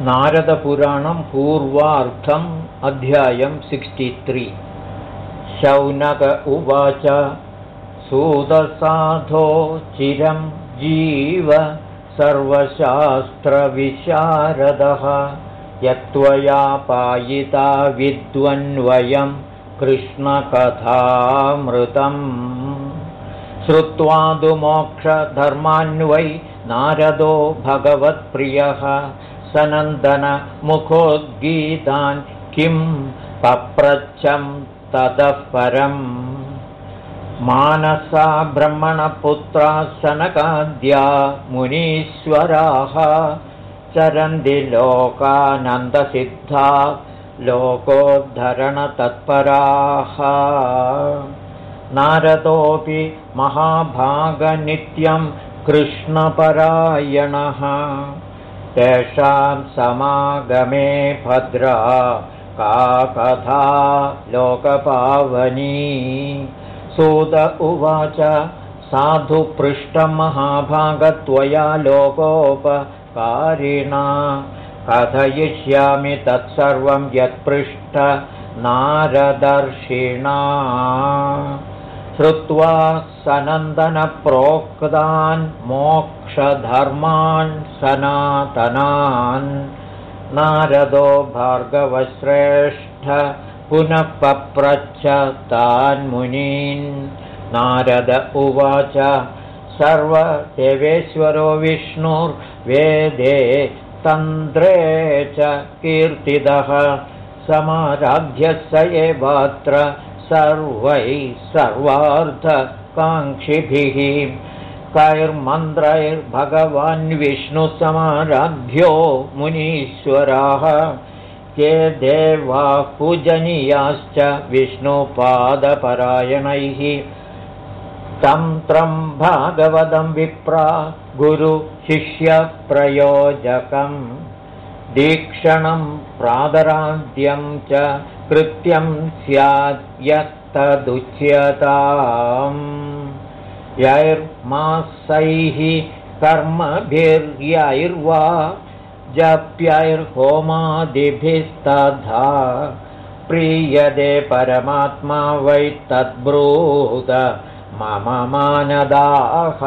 नारदपुराणं पूर्वार्थम् अध्यायं सिक्स्टि शौनक उवाच सुदसाधो चिरं जीव सर्वशास्त्रविशारदः। यत्त्वया पायिता विद्वन्वयं कृष्णकथामृतम्। श्रुत्वादुमोक्षधर्मान्वै नारदो भगवत्प्रियः सनन्दनमुखोद्गीतान् किं पप्रच्छं ततः परम् मानसा ब्रह्मणपुत्रा सनकाद्या मुनीश्वराः चरन्ति लोकानन्दसिद्धा लोकोद्धरणतत्पराः। नारदोऽपि महाभागनित्यं कृष्णपरायणः तेषां समागमे भद्रा का कथा लोकपावनी। सूत उवाच साधुपृष्ठमहाभागत्वया लोकोपकारिणा। कथयिष्यामि तत्सर्वं यत्पृष्ठ नारदर्शिणा श्रुत्वा सनन्दनप्रोक्तान् मोक्षधर्मान् सनातनान्। नारदो भार्गवश्रेष्ठ पुनः पप्रच्छ तान्मुनीन् नारद उवाच सर्वदेवेश्वरो विष्णुर्वेदे तन्त्रे च कीर्तिदः। समाराध्य स एवात्र सर्वैः सर्वार्थकाङ्क्षिभिः कैर्मन्त्रैर्भगवान् विष्णुसमाराध्यो मुनीश्वराः के देवाः पूजनीयाश्च विष्णुपादपरायणैः तन्त्रं भागवतं विप्रा गुरुशिष्यप्रयोजकम् दीक्षणं प्रादराद्यं च कृत्यं स्याद्यत्तदुच्यताम् यैर्मासैः कर्मभिर्यैर्वा जप्यैर्होमादिभिस्तथा। प्रीयते परमात्मा वै तद्ब्रूत मम मानदाः।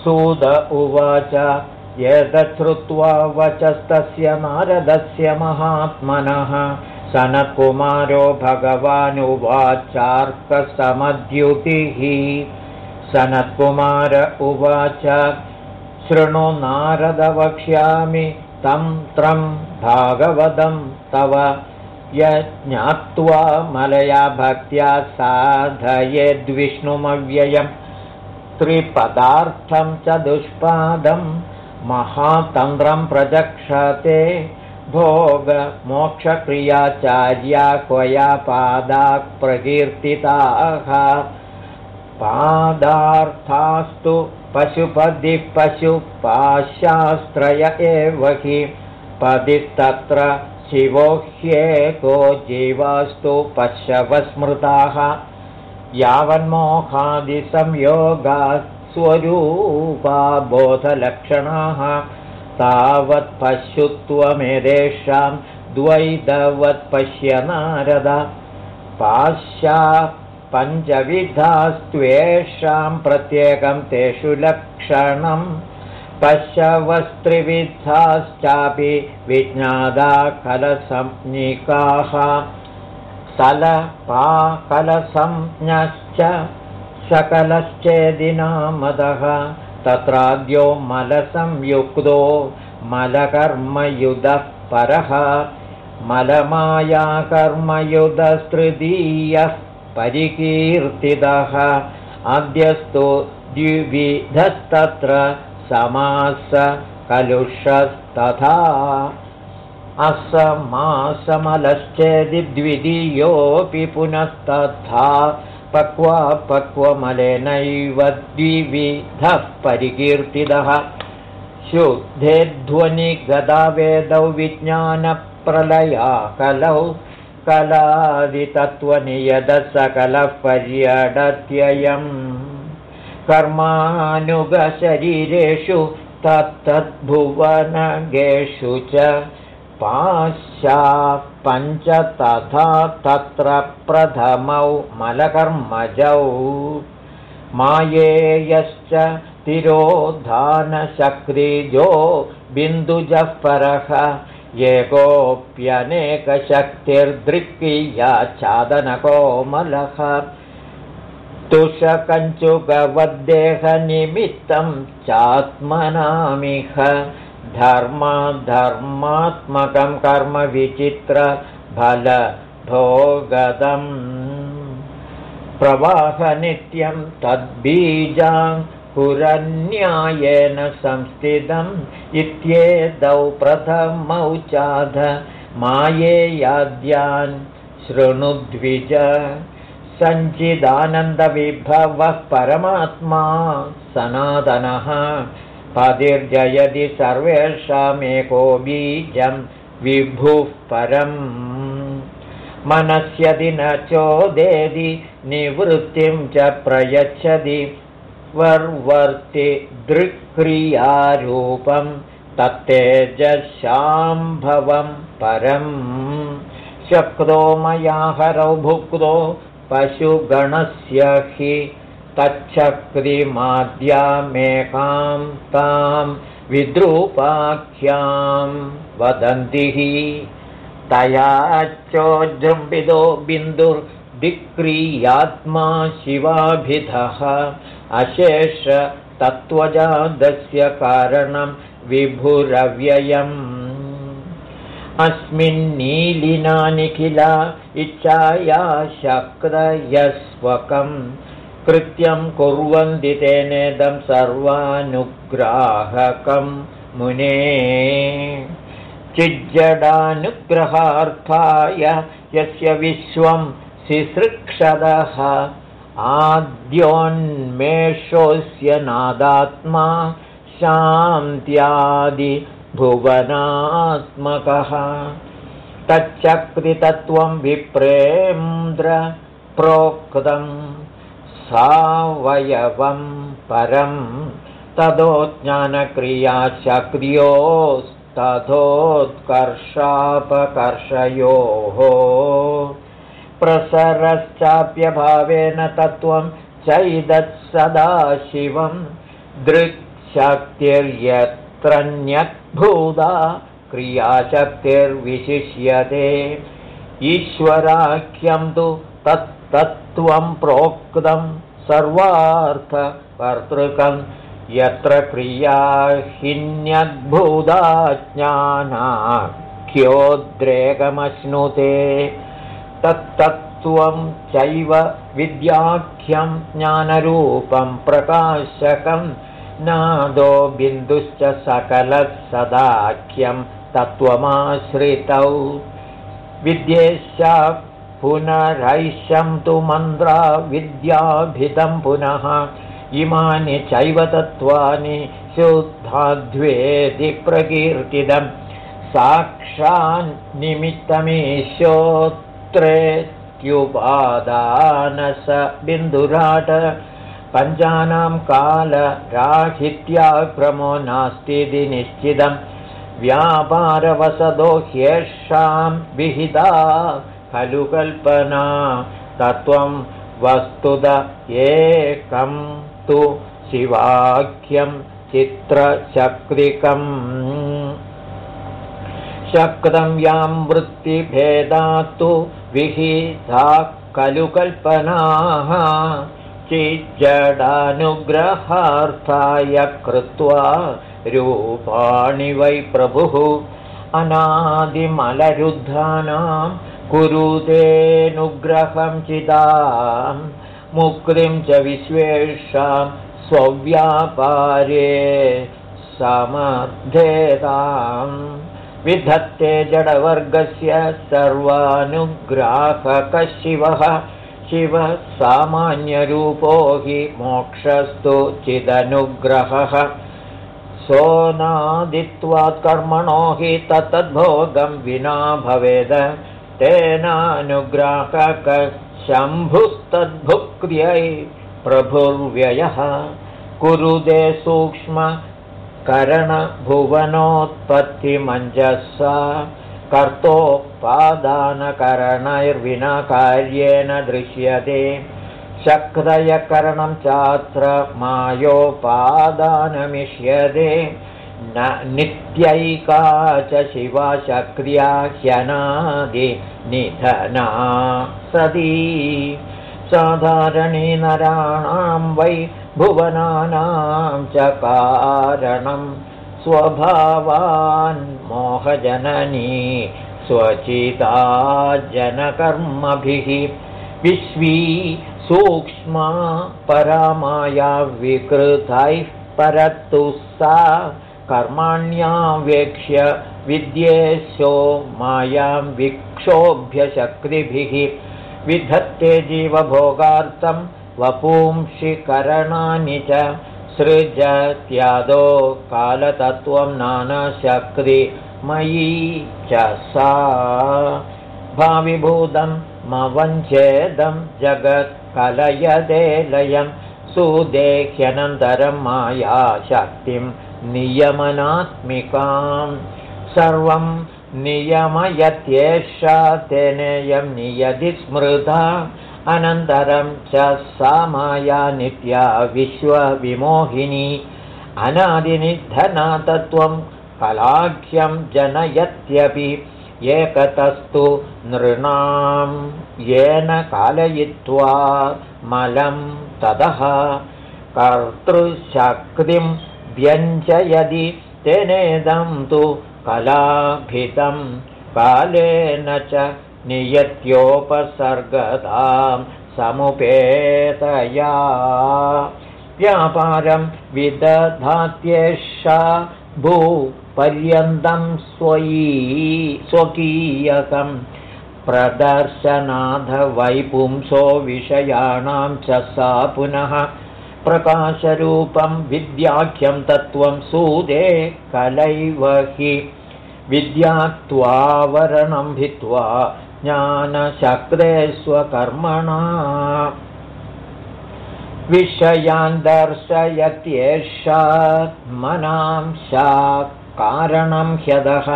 सुद उवाच यदश्रुत्वा वचस्तस्य नारदस्य महात्मनः सनत्कुमारो भगवानुवाचार्कसमद्युतिः। सनत्कुमार उवाच शृणु नारदवक्ष्यामि तं त्रं भागवतं तव। यज्ञात्वा मलया भक्त्या साधयेद्विष्णुमव्ययम् त्रिपदार्थं च दुष्पादं महातन्त्रं प्रचक्षते भोगमोक्षक्रियाचार्या क्वया पादाक् प्रकीर्तिताः। पादार्थास्तु पशुपदिः पशुपाशास्त्रय एव हि। पदिस्तत्र शिवो ह्येको जीवास्तु पशवस्मृताः। यावन्मोहादिसंयोगात् स्वरूपा बोधलक्षणाः तावत्पश्युत्वमेतेषां द्वैतवत्पश्य नारद। पाश्या पञ्चविधास्त्वेषां प्रत्येकं तेषु लक्षणं। पश्यवस्त्रिविधाश्चापि विज्ञादा कलसंज्ञिकाः। कलसंज्ञश्च सकलश्चेदिनामदः तत्राद्यो मलसंयुक्तो मलकर्मयुधः परः। मलमायाकर्मयुधस्तृतीयः परिकीर्तितः। अद्यस्तु द्विविधस्तत्र समास कलुषस्तथा। असमासमलश्चेदि द्वितीयोऽपि पुनस्तथा पक्वा पक्वमलेनैव द्विविधः परिकीर्तितः। शुद्धे ध्वनिगदावेदौ विज्ञानप्रलया कलौ कलादितत्त्वनियदसकलः पर्यडत्ययम् कर्मानुगशरीरेषु तत्तद्भुवनगेषु च पाशा पञ्च तथा तत्र प्रथमौ मलकर्मजौ। मायेयश्च तिरोधानशक्तिजो बिन्दुजः परः। एकोऽप्यनेकशक्तिर्दृक्कीयाच्छादनकोमलः तुषकञ्चुगवद्देहनिमित्तं चात्मनामिह धर्मात्मकं कर्म विचित्रफलभोगदम् प्रवाहनित्यं तद्बीजां पुरन्यायेन संस्थितम् इत्येतौ प्रथमौ चाध मायेयाद्यान् शृणुद्विज। सञ्चिदानन्दविभवः परमात्मा सनातनः पतिर्जयति सर्वेषामेको बीजं विभुः परम्। मनस्यदि न चोदेदि निवृत्तिं च प्रयच्छति वर्वर्ति दृक्क्रियारूपं तत्तेजशाम्भवं परम्। शक्तो मया हरौ भुक्तो पशुगणस्य हि तच्छक्तिमाद्यामेकां तां विद्रूपाख्यां वदन्ति तयाच्चोजृम्बितो बिन्दुर्दिक्रियात्मा शिवाभिधः। अशेषतत्त्वजातस्य कारणं विभुरव्ययम्। अस्मिन्नीलिना निखिला इच्छाया शक्रयस्वकम् कृत्यं कुर्वन्ति तेनेदं सर्वानुग्राहकं मुने। चिज्जडानुग्रहार्थाय यस्य विश्वं सिसृक्षदः आद्योन्मेषोऽस्य नादात्मा शान्त्यादिभुवनात्मकः। तच्चक्रितत्वं विप्रेन्द्र प्रोक्तम् सावयवं परं ततो ज्ञानक्रियाशक्रियोस्तथोत्कर्षापकर्षयोः प्रसरश्चाप्यभावेन तत्त्वं चैदत्सदा शिवं दृक्शक्तिर्यत्रन्यद्भूता क्रियाशक्तिर्विशिष्यते। ईश्वराख्यं तु तत्तत्त्वं प्रोक्तं सर्वार्थकर्तृकं यत्र क्रियाहिन्यद्भुता ज्ञानाख्योद्रेकमश्नुते तत्तत्त्वं चैव विद्याख्यं ज्ञानरूपं प्रकाशकं नादो बिन्दुश्च सकलः सदाख्यं तत्त्वमाश्रितौ। विद्येश्च पुनरैशं तु मन्द्रा विद्याभिधं पुनः। इमानि चैव तत्त्वानि शुद्धाद्वेदि प्रकीर्तितं साक्षान्निमित्तमीशोत्रेत्युपादानस बिन्दुराट पञ्चानां कालराहित्याक्रमो नास्तीति निश्चितं व्यापारवसदो ह्येषां विहिता खलु कल्पना तत्त्वं वस्तुत एकं तु शिवाख्यं चित्रचक्रिकम्। शक्तं यां वृत्तिभेदात्तु विहिता खलु कल्पनाः। चिज्जडानुग्रहार्थाय कृत्वा रूपाणि वै प्रभुः। अनादिमलरुद्धानां कुरुतेऽनुग्रहं चिदां मुक्तिं च विश्वेषां स्वव्यापारे समर्थेताम् विधत्ते जडवर्गस्य सर्वानुग्राहकशिवः शिवः सामान्यरूपो हि मोक्षस्तु चिदनुग्रहः। सोनादित्वात् कर्मणो हि तत्तद्भोगं विना भवेद तेनानुग्राहकशम्भुस्तद्भुक्र्यै प्रभुर्व्ययः कुरुदे सूक्ष्म करणभुवनोत्पत्तिमञ्जसा कर्तोपादानकरणैर्विना कार्येन दृश्यते शक्तयकरणं चात्र मायोपादानमिष्यते न नित्यैका च शिवाशक्र्या ह्यनादिनिधना सती। साधारणी नराणां वै भुवनानां च कारणं स्वभावान् मोहजननी स्वचिता जनकर्मभिः। विश्वी सूक्ष्मा परामाया विकृतैः परत्तु सा कर्माण्यावेक्ष्य विद्येशो मायां विक्षोभ्यशक्तिभिः विधत्ते जीवभोगार्थं वपुंशिकरणानि च सृजत्यादो कालतत्त्वं नानाशक्तिमयी च सा। भाविभूतं मवञ्चेदं जगत् कलयदे लयं सुदेह्यनन्तरं माया शक्तिं नियमनात्मिकां सर्वं नियमयत्येषा तेनेयं नियति स्मृता। अनन्तरं च सा माया नित्या विश्वविमोहिनी। अनादिनिधनातत्त्वं कलाख्यं जनयत्यपि एकतस्तु नृणां येन कालयित्वा मलं ततः कर्तृशक्तिं व्यञ्जयदि तेनेदं तु कलाभितं कालेन च नियत्योपसर्गतां समुपेतया। व्यापारं विदधात्येषा भूपर्यन्तं स्वयी स्वकीयकं प्रदर्शनाथवैपुंसो विषयाणां च सा पुनः प्रकाशरूपं विद्याख्यं तत्त्वं सूदे कलैव हि। विद्यात्वावरणं भित्त्वा ज्ञानशक्रे स्वकर्मणा विषयान् दर्शयत्येषा मनां सा कारणं ह्यदः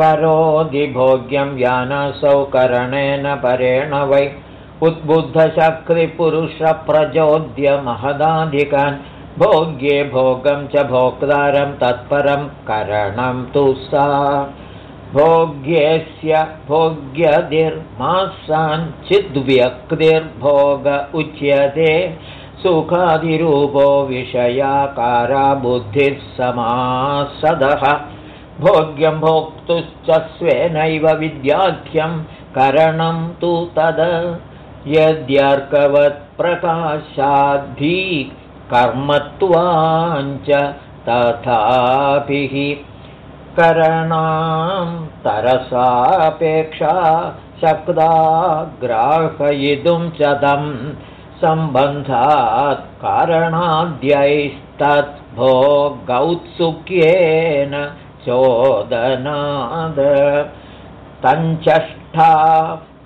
करोदिभोग्यं ज्ञानसौकरणेन परेण वै उद्बुद्धशक्तिपुरुषप्रचोद्यमहदाधिकान् भोग्ये भोगं च भोक्तारं तत्परं करणं तु सा। भोग्यस्य भोग्यधिर्मासाञ्चिद्व्यक्तिर्भोग उच्यते। सुखादिरूपो विषयाकारा बुद्धिः समासदः। भोग्यं भोक्तुश्च स्वेनैव विद्याख्यं करणं तु तद यद्यर्कवत्प्रकाशाद्धि कर्मत्वाञ्च तथाभिः करणां तरसापेक्षा शक्दा ग्राहयितुं च तं सम्बन्धात् कारणाद्यैस्तद्भोगौत्सुक्येन चोदनाद तञ्चष्ठा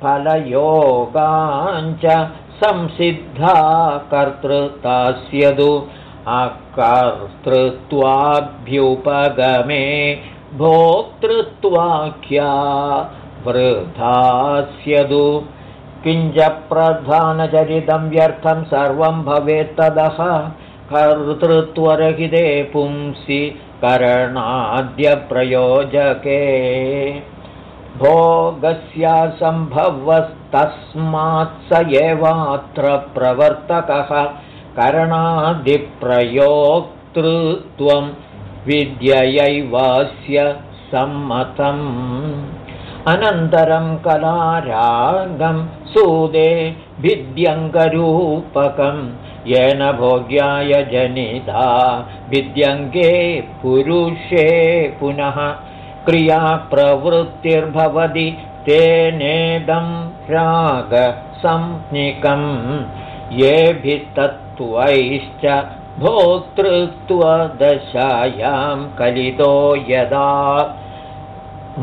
फलयोगाञ्च संसिद्धा कर्तृता स्यदु अकर्तृत्वाभ्युपगमे भोक्तृत्वाख्या वृथा स्यदु किञ्च प्रधानचरितं व्यर्थं सर्वं भवेत्तदः कर्तृत्वरहिते पुंसि करणाद्यप्रयोजके भोगस्यासम्भवस्तस्मात् स एवात्र प्रवर्तकः करणादिप्रयोक्तृत्वं विद्ययैवास्य सम्मतम्। अनन्तरं कलारागं सूदे भिद्यङ्गरूपकं। येन भोग्याय जनिता विद्यङ्गे पुरुषे पुनः क्रियाप्रवृत्तिर्भवति तेनेदं रागसंज्ञिकं येभिस्तत्त्वैश्च भोक्तृत्वदशायां कलितो यदा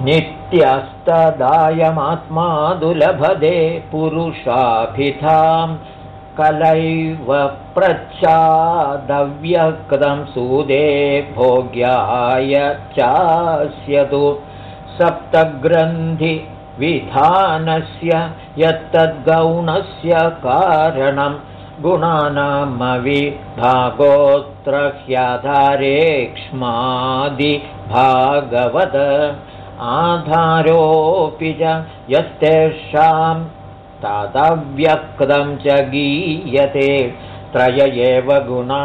नित्यस्तदायमात्मा दुलभदे पुरुषाभिधां कलैव प्रच्छादव्यक्तं सूदे भोग्याय चास्यतु सप्तग्रन्थिविधानस्य यत्तद्गौणस्य कारणं गुणानामविभागोत्र ह्याधारेक्ष्मादिभागवद आधारोऽपि च यस्तेषां तदव्यक्तं च गीयते त्रय एव गुणा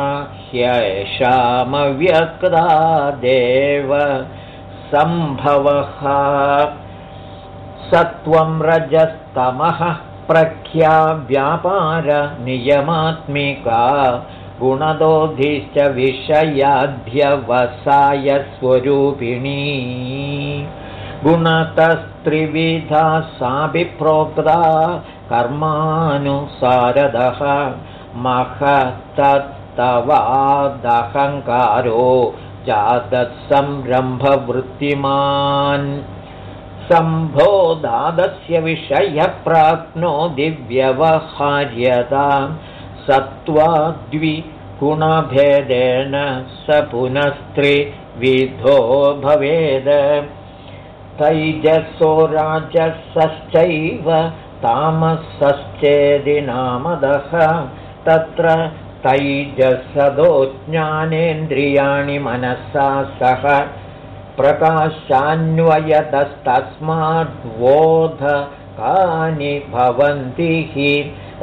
ह्येषामव्यक्तादेव सम्भवः। सत्वं रजस्तमः प्रख्या व्यापारनियमात्मिका गुणदोधिश्च विषयाध्यवसायस्वरूपिणी गुणतस्त्रिविधा साभिप्रोक्ता कर्मानुसारदः महत्तत्तवादहङ्कारो जातत्संरम्भवृत्तिमान्। सम्भोदादस्य विषयप्राप्नो दिव्यवहार्यता सत्त्वाद्विगुणभेदेन स पुनस्त्रिविधो भवेद तैजसो राजसश्चैव तामसश्चेदि नामदः तत्र तैजसदो ज्ञानेन्द्रियाणि मनसा सह कानि भवन्ति हि।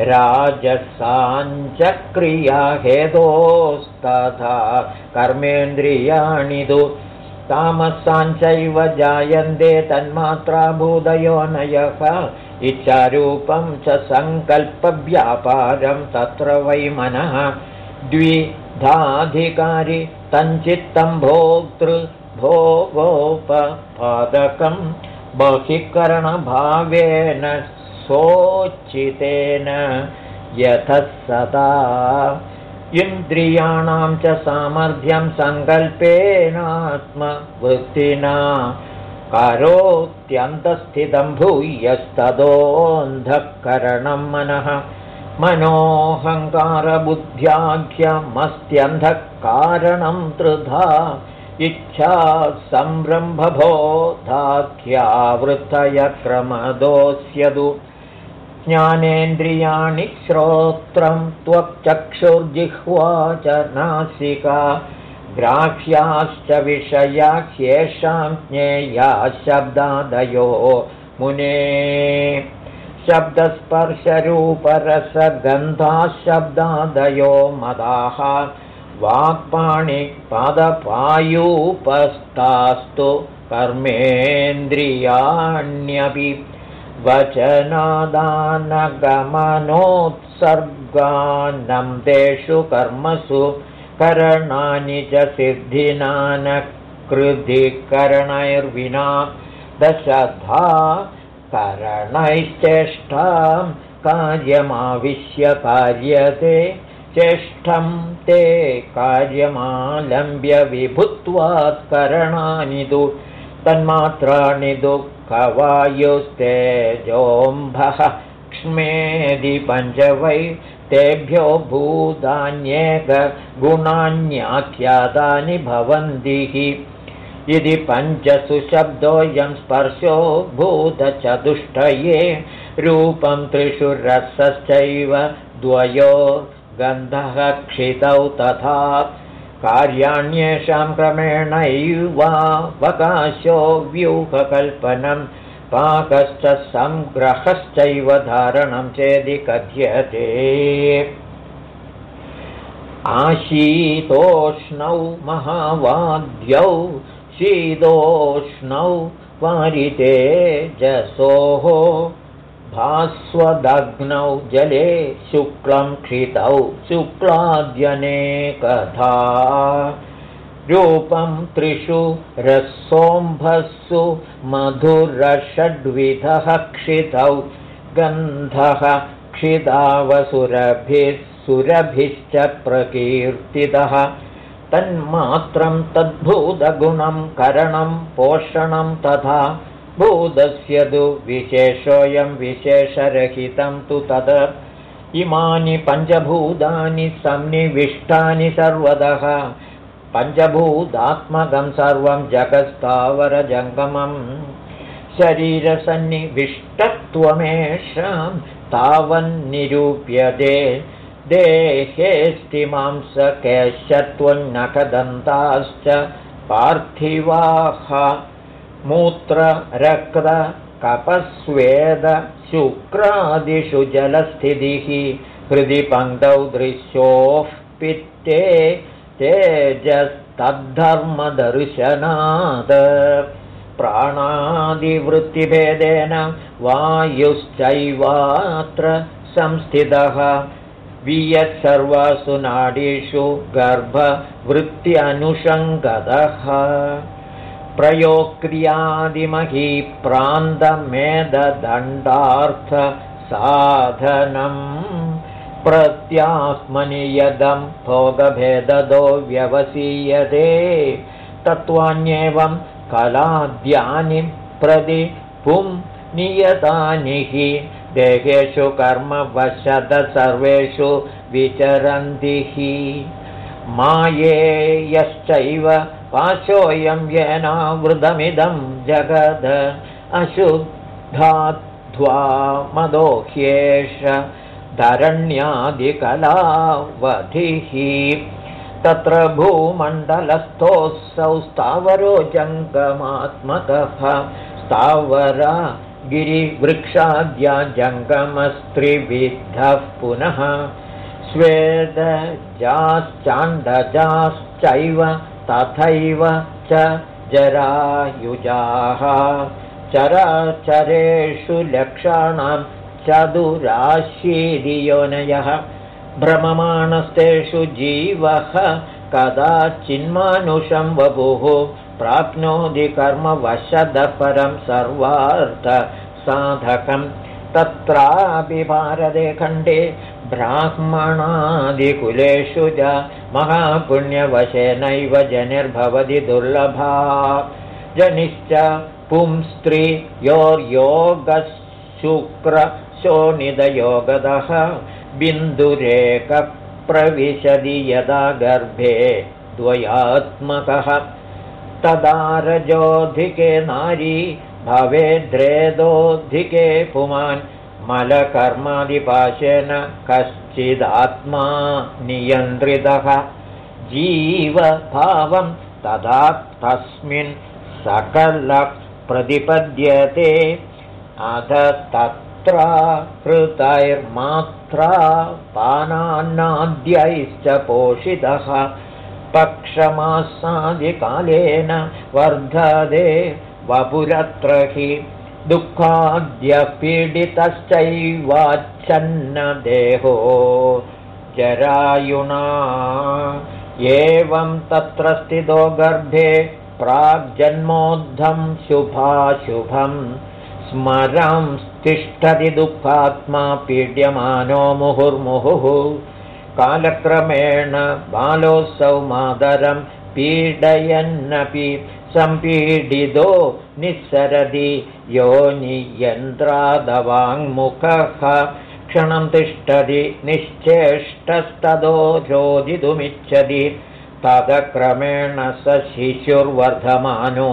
राजसाञ्चक्रियाहेतोस्तथा कर्मेन्द्रियाणि तु तामसाञ्चैव जायन्ते तन्मात्रा भूतयोनयः इच्छारूपं च सङ्कल्पव्यापारं तत्र वै मनः। द्विधाधिकारि तञ्चित्तं भोक्तृ भोगोपपादकं बहिःकरणभावेन सोचितेन यतः सदा इन्द्रियाणां च सामर्थ्यं सङ्कल्पेनात्मवृत्तिना करोत्यन्तस्थितं भूयस्तदोऽन्धःकरणं मनः। मनोऽहङ्कारबुद्ध्याख्यमस्त्यन्धःकारणं त्रिधा इच्छा संरम्भबोधाख्यावृत्तय क्रमदोऽस्यदु ज्ञानेन्द्रियाणि श्रोत्रं त्वक्चक्षुर्जिह्वा च नासिका ग्राह्याश्च विषयाख्येषां ज्ञेया शब्दादयो। मुने शब्दस्पर्शरूपरसगन्धाशब्दादयो मदाः वाक्पाणिपादपायूपस्तास्तु कर्मेन्द्रियाण्यपि वचनादानगमनोत्सर्गान्नं तेषु कर्मसु करणानि च सिद्धिनानकृधिकरणैर्विना दशधा करणैश्चेष्टां कार्यमाविश्य कार्यते चेष्टं ते कार्यमालम्ब्य विभुत्वात् करणानि दु तन्मात्राणि दुःखवायुस्तेजोऽम्भः क्ष्मेदि पञ्च वै तेभ्यो भूतान्येकगुणान्याख्यातानि भवन्ति हि। यदि पञ्चसु शब्दोऽयं स्पर्शो भूतचतुष्टये रूपं त्रिषु रसश्चैव द्वयो गन्धः क्षितौ तथा कार्याण्येषां क्रमेणैवावकाशो व्यूहकल्पनं पाकश्च सङ्ग्रहश्चैव धारणं चेदि कथ्यते। आशीतोष्णौ महावाद्यौ शीतोष्णौ वारितेजसोः भास्वदग्नौ जले शुक्लं क्षितौ शुक्लाद्यनेकथा रूपं त्रिषु रसोम्भस्सु मधुरषड्विधः क्षितौ गन्धः क्षितावसुरभिः सुरभिश्च प्रकीर्तितः। तन्मात्रं तद्भूतगुणं करणं पोषणं तथा भूतस्य तु विशेषोऽयं विशेषरहितं तु तद्। इमानि पञ्चभूतानि सन्निविष्टानि सर्वतः पञ्चभूतात्मकं सर्वं जगत्स्थावरजङ्गमम्। शरीरसन्निविष्टत्वमेषां तावन्निरूप्यते। देहेऽस्तिमांसकेशत्वन्नखदन्ताश्च पार्थिवाः मूत्ररक्तकपस्वेद शुक्रादिषु जलस्थितिः हृदि पङ्क्तौ दृश्योः पित्ते तेजस्तद्धर्मदर्शनात्। प्राणादिवृत्तिभेदेन वायुश्चैवात्र संस्थितः। वियत्सर्वासु नाडीषु गर्भवृत्त्यनुषङ्गतः प्रयोक्रियादिमही प्रान्तमेददण्डार्थसाधनम् प्रत्यात्मनि यदं भोगभेददो व्यवसीयते। तत्त्वान्येवं कलाद्यानि प्रति पुं नियतानि हि। देहेषु कर्मवशद सर्वेषु विचरन्ति हि। मायेयश्चैव पाशोऽयं येनावृतमिदं जगद अशुद्धाध्वा मदोह्येष धरण्यादिकलावधिः। तत्र भूमण्डलस्थोऽसौ स्थावरो जङ्गमात्मकः स्थावरा गिरिवृक्षाद्या जङ्गमस्त्रिविद्धः पुनः स्वेदजाश्चाण्डजाश्चैव तथैव च जरायुजाः। चराचरेषु लक्षाणां चतुराशीरियोनयः। भ्रममाणस्तेषु जीवः कदाचिन्मानुषं वपुः। प्राप्नोति कर्मवशदपरं सर्वार्थसाधकं तत्रापि भारते खण्डे ब्राह्मणादिकुलेषु च महापुण्यवशेनैव जनिर्भवति दुर्लभा। जनिश्च पुंस्त्रियोर्योगशुक्रशोणितयोगदः बिन्दुरेकप्रविशदि यदा गर्भे द्वयात्मकः। तदारजोऽधिके नारी भवेद्रेदोऽधिके पुमान् मलकर्मादिपाशेन कश्चिदात्मा नियन्त्रितः। जीवभावं तदा तस्मिन् सकलप्रतिपद्यते। अध तत्र हृतैर्मात्रा पानान्नाद्यैश्च पोषितः। पक्षमासादिकालेन वर्धते वपुरत्र हि दुःखाद्यपीडितश्चैवाच्छन्नदेहो। जरायुणा। एवं तत्र स्थितो गर्भे प्राग्जन्मोद्धं शुभाशुभं। स्मरं तिष्ठति दुःखात्मा पीड्यमानो मुहुर्मुहुः। कालक्रमेण बालोऽसौ मादरं पीडयन्नपि सम्पीडितो निःसरति योनियन्त्रादवाङ्मुखः क्षणं तिष्ठति निश्चेष्टस्तदो रोदितुमिच्छति तदक्रमेण स शिशुर्वर्धमानो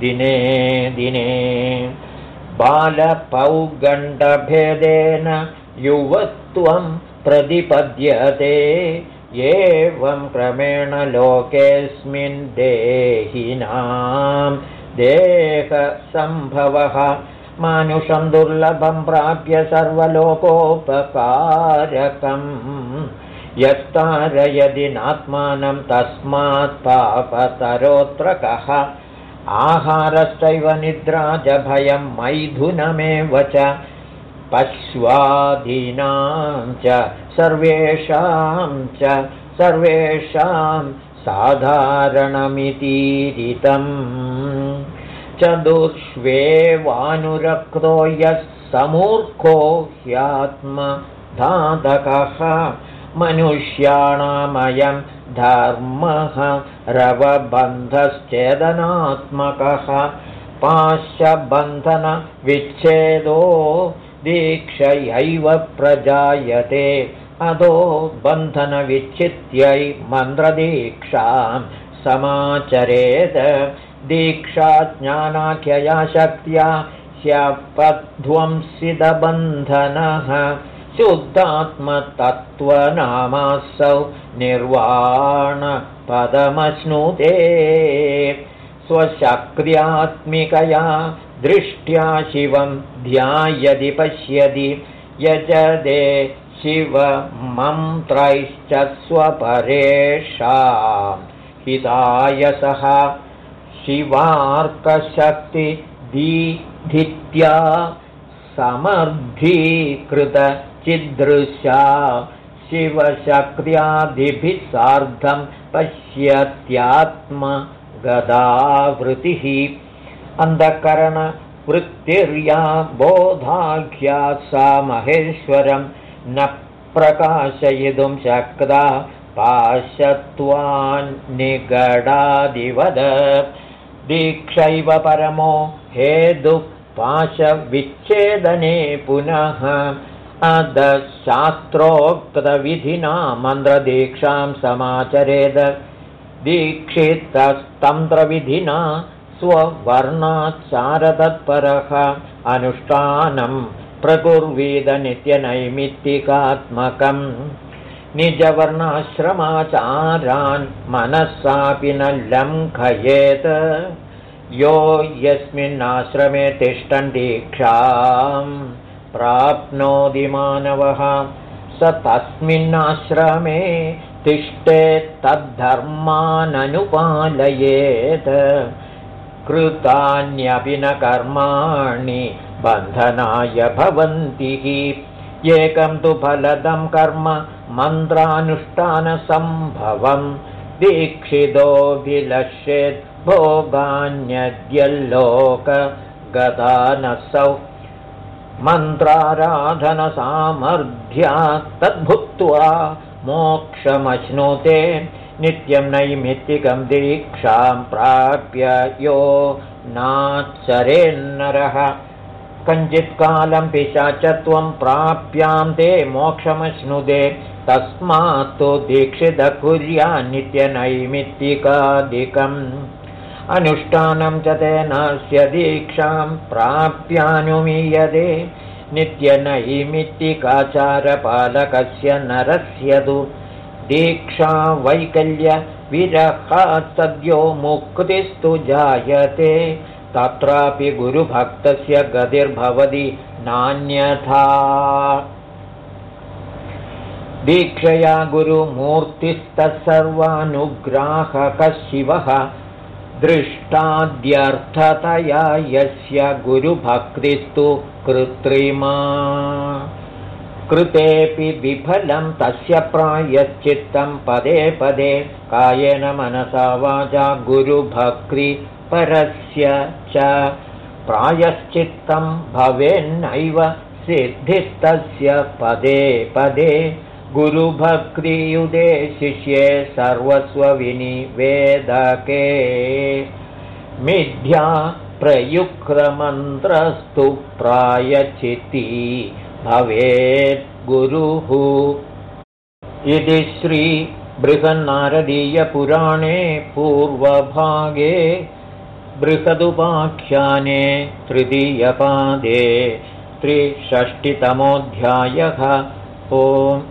दिने दिने बालपौगण्डभेदेन युवत्वं प्रतिपद्यते एवं क्रमेण लोकेऽस्मिन् देहिनां देहसम्भवः मानुषं दुर्लभं प्राप्य सर्वलोकोपकारकम् यस्तारयदि नात्मानं तस्मात् पापतरोऽत्र कः च भयं मैथुनमेव च पश्वादीनां च सर्वेषां च सर्वेषां साधारणमितीरितम् चतुष्वेवानुरक्तो यः समूर्खो ह्यात्मधातकः मनुष्याणामयं धर्मः रवबन्धश्चेदनात्मकः पाश्चबन्धनविच्छेदो दीक्षयैव प्रजायते अधो बन्धनविच्छित्यै मन्त्रदीक्षां समाचरेत् दीक्षा ज्ञानाख्यया शक्त्या ह्यपध्वंसितबन्धनः। शुद्धात्मतत्त्वनामासौ निर्वाणपदमश्नुते। स्वशक्र्यात्मिकया दृष्ट्या शिवं ध्यायदि पश्यति। यजदे शिवमन्त्रैश्च स्वपरेषा हितायसः शिवार्कशक्तिदीधित्या समर्थीकृतचिदृशा शिवशक्त्यादिभिः सार्धं पश्यत्यात्मगदावृतिः अन्धकरणवृत्तिर्या बोधाख्या सा महेश्वरं न प्रकाशयितुं शक्ता पाशत्वान्निगडादिवद दीक्षैव परमो हेदुपाशविच्छेदने पुनः। अधशास्त्रोक्तविधिना मन्त्रदीक्षां समाचरेद। दीक्षितस्तन्त्रविधिना स्ववर्णाच्चारतत्परः अनुष्ठानं प्रकुर्वीदनित्यनैमित्तिकात्मकम् निजवर्णाश्रमाचारान् मनःसापि न लङ्घयेत् यो यस्मिन्नाश्रमे तिष्ठन् दीक्षां प्राप्नोति मानवः। स तस्मिन्नाश्रमे तिष्ठेत्तद्धर्माननुपालयेत् कृतान्यपि न कर्माणि बन्धनाय भवन्ति एकं तु फलदं कर्म मन्त्रानुष्ठानसम्भवं। दीक्षितोऽभिलष्येत् भोगान्यद्यल्लोकगदानसौ। मन्त्राराधनसामर्थ्यात् तद्भुक्त्वा मोक्षमश्नुते। नित्यं नैमित्तिकं दीक्षां प्राप्य यो नाचरेन्नरः कञ्चित्कालं पिशाचत्वं प्राप्यां ते मोक्षमश्नुदे तस्मात्तु दीक्षितकुर्या नित्यनैमित्तिकादिकम्। अनुष्ठानं च तेनस्य दीक्षां प्राप्यानुमीयते। नित्यनैमित्तिकाचारपालकस्य नरस्य तु दीक्षा वैकल्यविरहात् सद्यो मुक्तिस्तु जायते तत्रापि गुरुभक्तस्य गतिर्भवति नान्यथा। दीक्षया गुरुमूर्तिस्तत्सर्वानुग्राहकशिवः दृष्टाद्यर्थतया यस्य गुरुभक्तिस्तु कृत्रिमा। कृतेऽपि विफलं तस्य प्रायश्चित्तं पदे पदे कायेन मनसा वाचा गुरुभक्तिपरस्य च प्रायश्चित्तं भवेन्नैव सिद्धिस्तस्य पदे पदे गुरुभक्तियुदे शिष्ये सर्वस्वविनिवेदके। मिथ्या प्रयुक्तमन्त्रस्तु प्रायचिति भवेत् गुरुः। इति श्रीबृहन्नारदीयपुराणे पूर्वभागे बृहदुपाख्याने तृतीयपादे त्रिषष्टितमोऽध्यायः। ओम्